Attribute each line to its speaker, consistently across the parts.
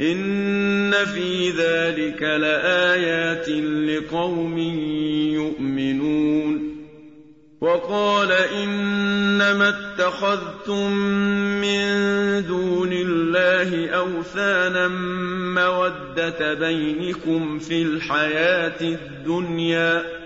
Speaker 1: إن في ذلك لآيات لقوم يؤمنون وقال إنما اتخذتم من دون الله أوثانا مودة بينكم في الحياة الدنيا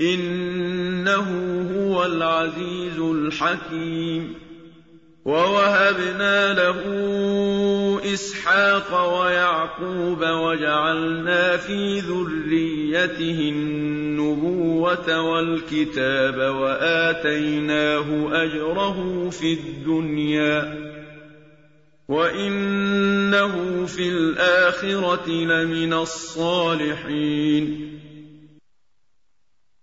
Speaker 1: إنه هو العزيز الحكيم. ووهبنا له إسحاق ويعقوب وجعلنا في ذريته النبوة والكتاب وآتيناه أجره في الدنيا. وإنه في الآخرة لمن الصالحين.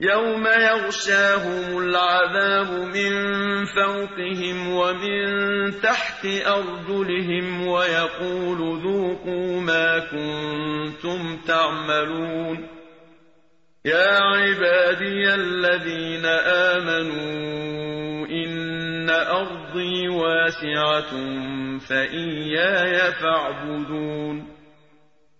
Speaker 1: يوم يغشاهم العذاب من فوقهم ومن تحت أرجلهم ويقول ذوقوا ما كنتم تعملون يا عبادي الذين آمنوا إن أرضي واسعة فإياي فاعبدون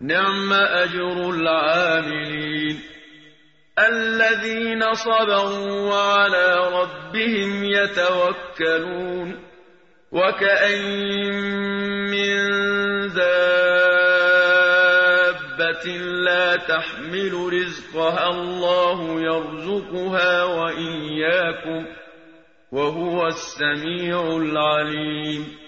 Speaker 1: نعم أجر العاملين الذين صبروا وعلى ربهم يتوكلون وكأين من دابة لا تحمل رزقها الله يرزقها وإياكم وهو السميع العليم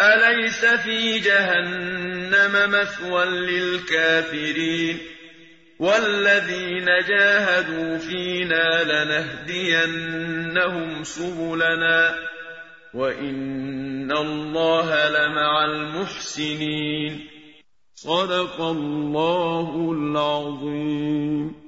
Speaker 1: أَلَيْسَ فِي جَهَنَّمَ مَثْوًى لِّلْكَافِرِينَ وَالَّذِينَ جَاهَدُوا فِينَا لَنَهْدِيَنَّهُمْ سُبُلَنَا ۚ وَإِنَّ اللَّهَ لَمَعَ الْمُحْسِنِينَ صدق الله العظيم